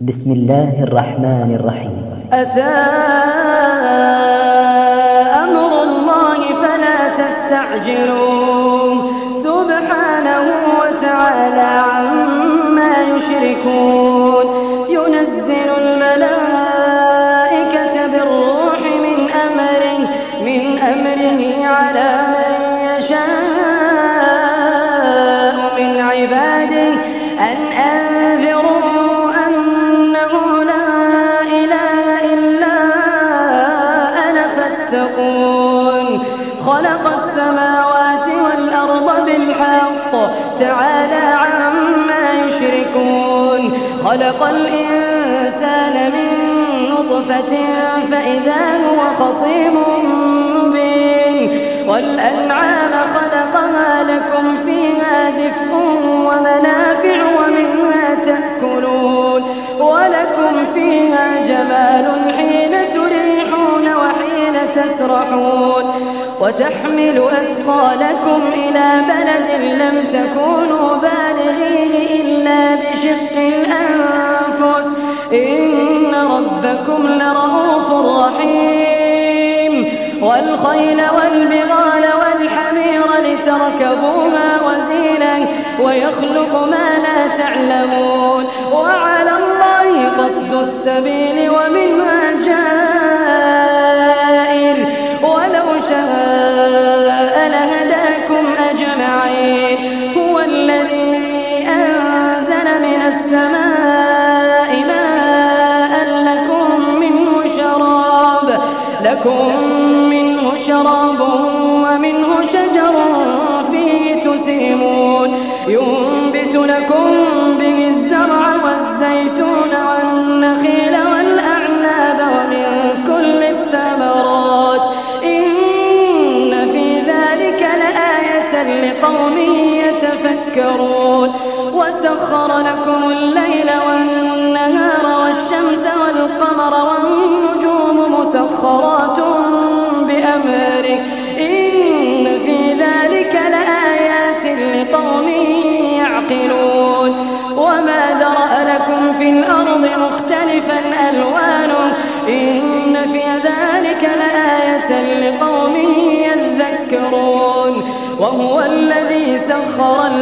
بسم الله الرحمن الرحيم. أتى أمر الله فلا تستعجلون سبحانه وتعالى عما يشركون. خصيم مبين. والأنعام خلقها لكم فيها دفء ومنافع ومنها تأكلون. ولكم فيها جمال حين تريحون وحين تسرحون. وتحمل أثقالكم إلى بلد لم تكونوا بالغيه إلا بشق الأنفس. إن ربكم لرؤوف رحيم. والخيل والبغال والحمير لتركبوها وزينا ويخلق ما لا تعلمون. وعلى الله قصد السبيل ومنها جائر ولو شاء لهداكم أجمعين. هو الذي أنزل من السماء ماء لكم منه شراب. لكم شراب ومنه شجر فيه تسيمون.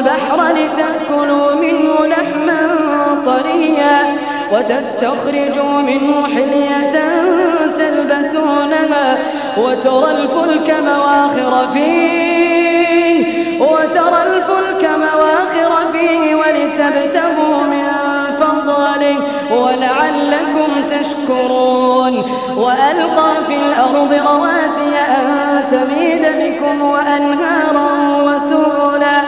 البحر لتأكلوا منه لحما طريا وتستخرجوا منه حلية تلبسونها وترى الفلك مواخر فيه وترى الفلك مواخر فيه ولتبتغوا من فضله ولعلكم تشكرون وألقى في الأرض رواسي أن تميد بكم وأنهارا وسبلا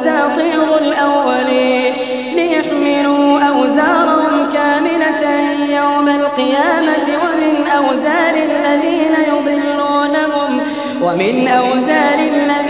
أساطير الأولين ليحملوا أوزارهم كاملة يوم القيامة ومن أوزار الذين يضلونهم ومن أوزار الذين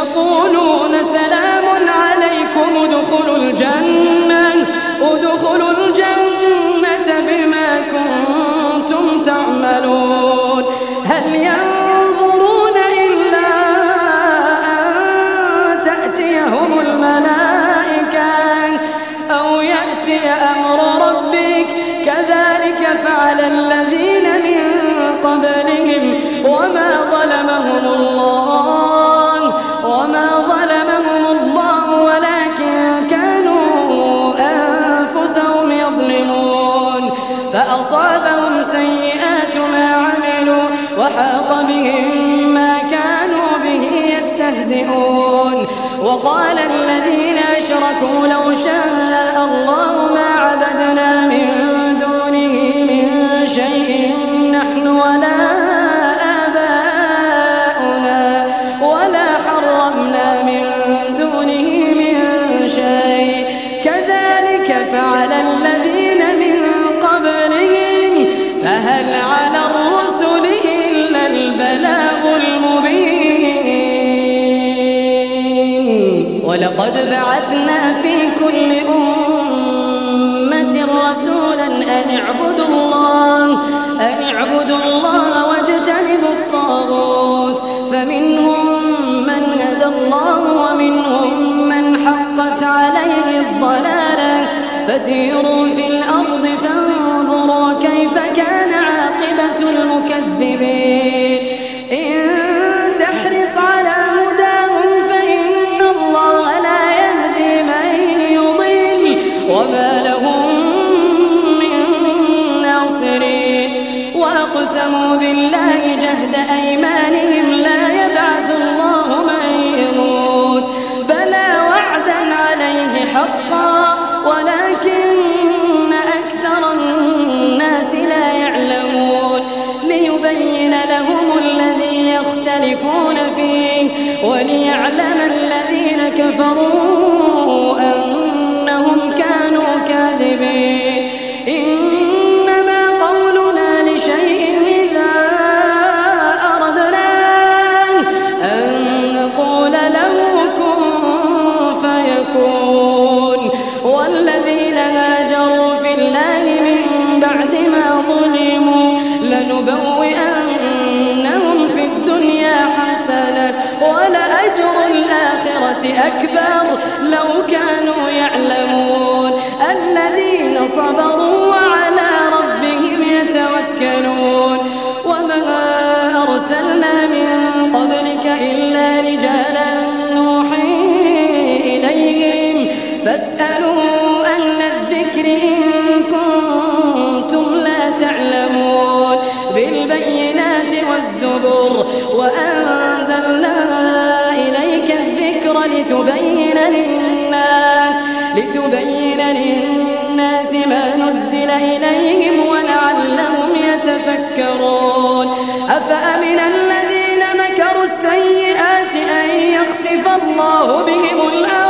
يقولون سلام عليكم ادخلوا الجنة ادخلوا الجنة. ولقد بعثنا في كل أمة رسولا أن اعبدوا الله أن اعبدوا الله واجتنبوا الطاغوت. فمنهم من هدى الله ومنهم من حقت عليه الضلالة. فسيروا في الأرض فانظروا كيف كان عاقبة المكذبين. يختلفون فيه وليعلم الذين كفروا لو كانوا يعلمون الذين صبروا إليهم ولعلهم يتفكرون. أفأمن الذين مكروا السيئات أن يخسف الله بهم الأرض؟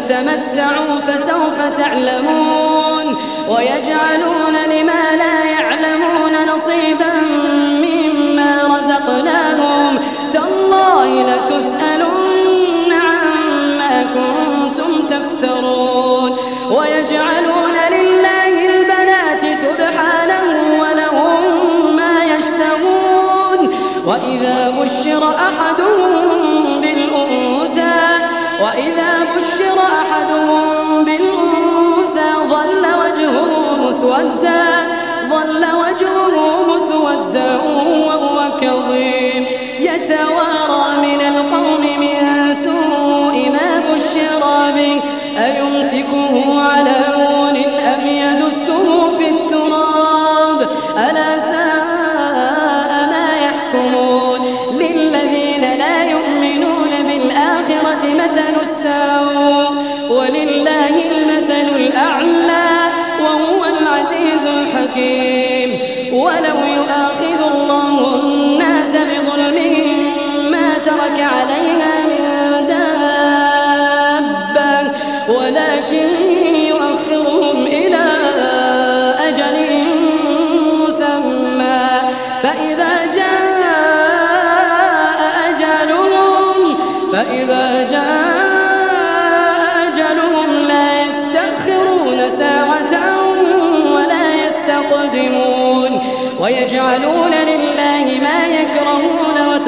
فتمتعوا فسوف تعلمون ويجعلون لما لا مسودا ظل وجهه مسودا.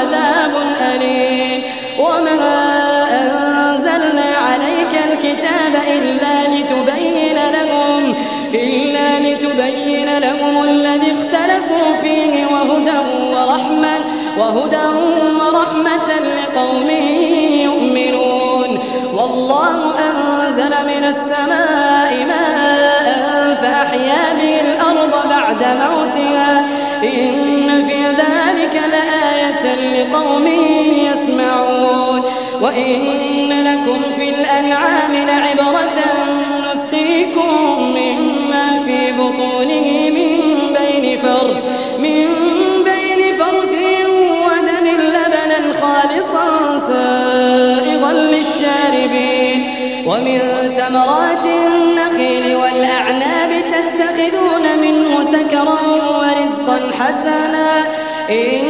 عذاب أليم. وما أنزلنا عليك الكتاب إلا لتبين لهم إلا لتبين لهم الذي اختلفوا فيه وهدى ورحمة وهدى ورحمة لقوم يؤمنون. والله أنزل من السماء ماء فأحيا به الأرض بعد لقوم يسمعون. وإن لكم في الأنعام لعبرة نسقيكم مما في بطونه من بين فرث من بين فرث ودم لبنا خالصا سائغا للشاربين. ومن ثمرات النخيل والأعناب تتخذون منه سكرا ورزقا حسنا. إن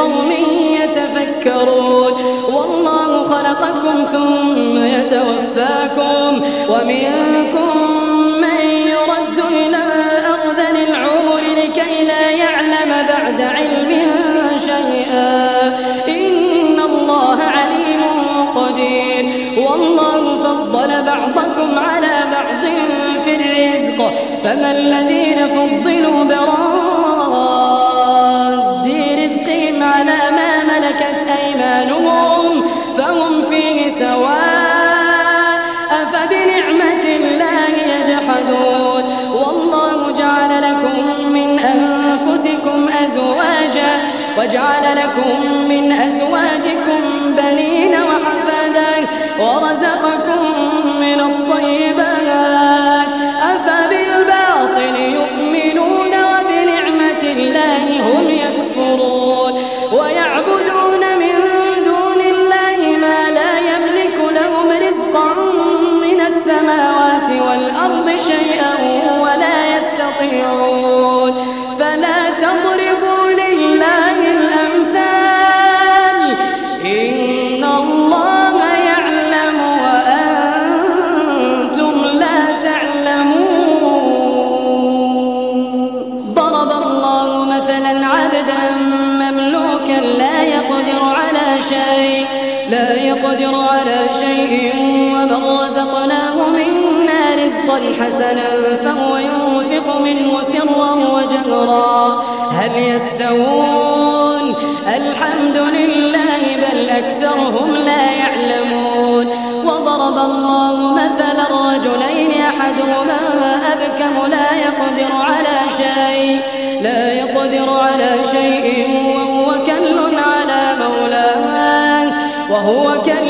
لقوم يتفكرون. والله خلقكم ثم يتوفاكم. ومنكم من يرد إلى أرذل العمر لكي لا يعلم بعد علم شيئا. إن الله عليم قدير. والله فضل بعضكم على بعض في الرزق. فما الذين فضلوا براد على ما ملكت أيمانهم فهم فيه سواء أفبنعمة الله يجحدون والله جعل لكم من أنفسكم أزواجا وجعل لكم من أزواجكم بنين وحفادا ورزقكم ومن رزقناه منا رزقا حسنا فهو ينفق منه سرا وجهرا. هل يستوون؟ الحمد لله بل أكثرهم لا يعلمون. وضرب الله مثلا رجلين أحدهما أبكم لا يقدر على شيء لا يقدر على شيء وهو كل على مولاه وهو كل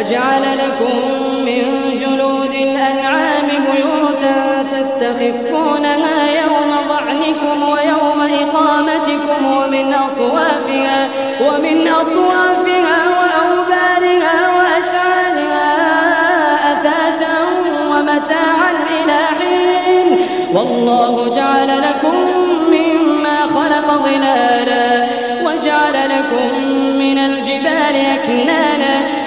وجعل لكم من جلود الأنعام بيوتا تستخفونها يوم ضعنكم ويوم إقامتكم ومن أصوافها ومن أصوافها وأوبارها وأشعارها أثاثا ومتاعا إلى حين. والله جعل لكم مما خلق ظلالا وجعل لكم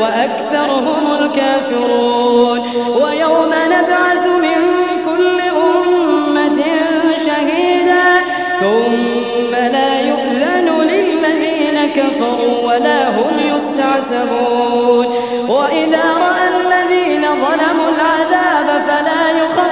وأكثرهم الكافرون. ويوم نبعث من كل أمة شهيدا ثم لا يؤذن للذين كفروا ولا هم يستعتبون. وإذا رأى الذين ظلموا العذاب فلا يخفف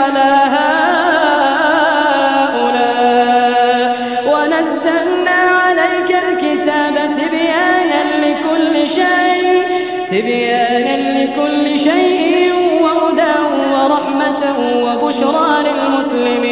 على هؤلاء ونزلنا عليك الكتاب تبيانا لكل شيء تبيانا لكل شيء وهدى ورحمة وبشرى للمسلمين.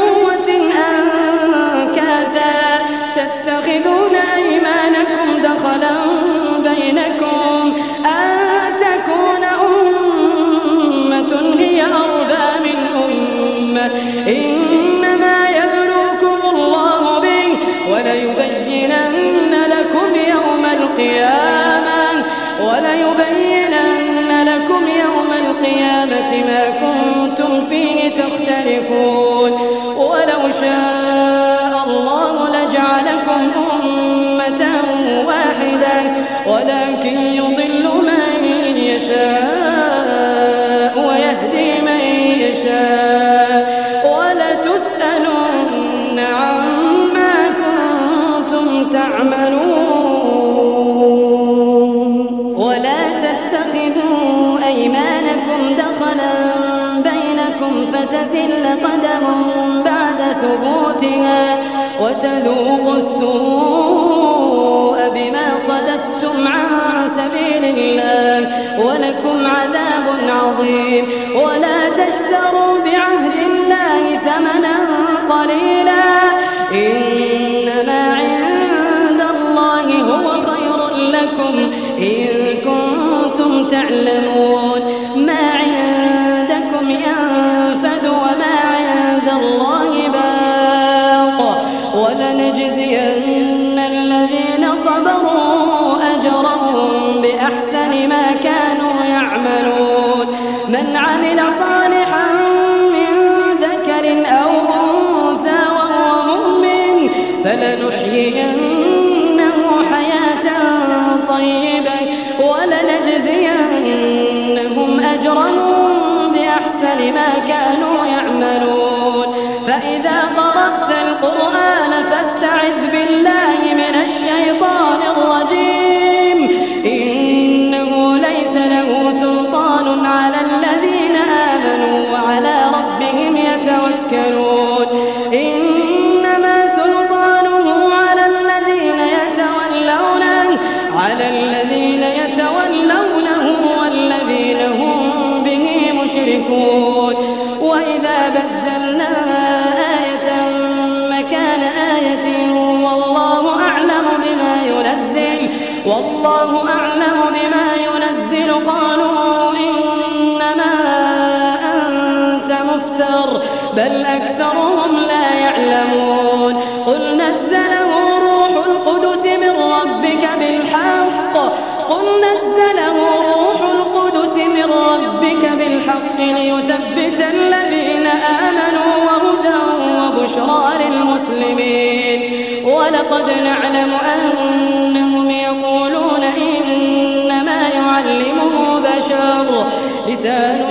سبيل الله ولكم عذاب عظيم. ولا تشتروا بعهد الله ثمنا لسان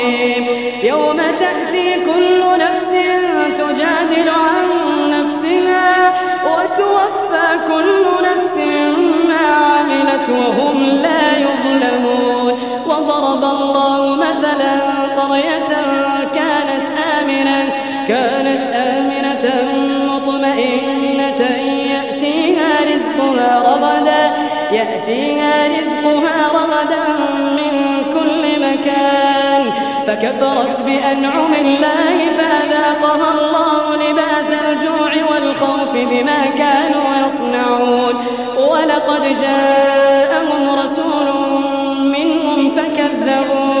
قرية كانت آمنة كانت آمنة مطمئنة يأتيها رزقها رغدا يأتيها رزقها رغدا من كل مكان. فكفرت بأنعم الله فأذاقها الله لباس الجوع والخوف بما كانوا يصنعون. ولقد جاءهم رسول منهم فكذبوه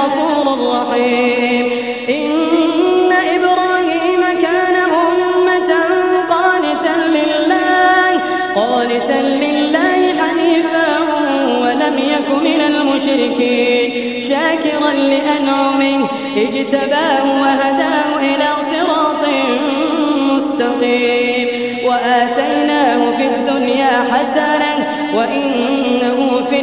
لغفور رحيم إن إبراهيم كان أمة قانتا لله قانتا لله حنيفا ولم يك من المشركين. شاكرا لأنعمه اجتباه وهداه إلى صراط مستقيم. وآتيناه في الدنيا حسنة وإنه في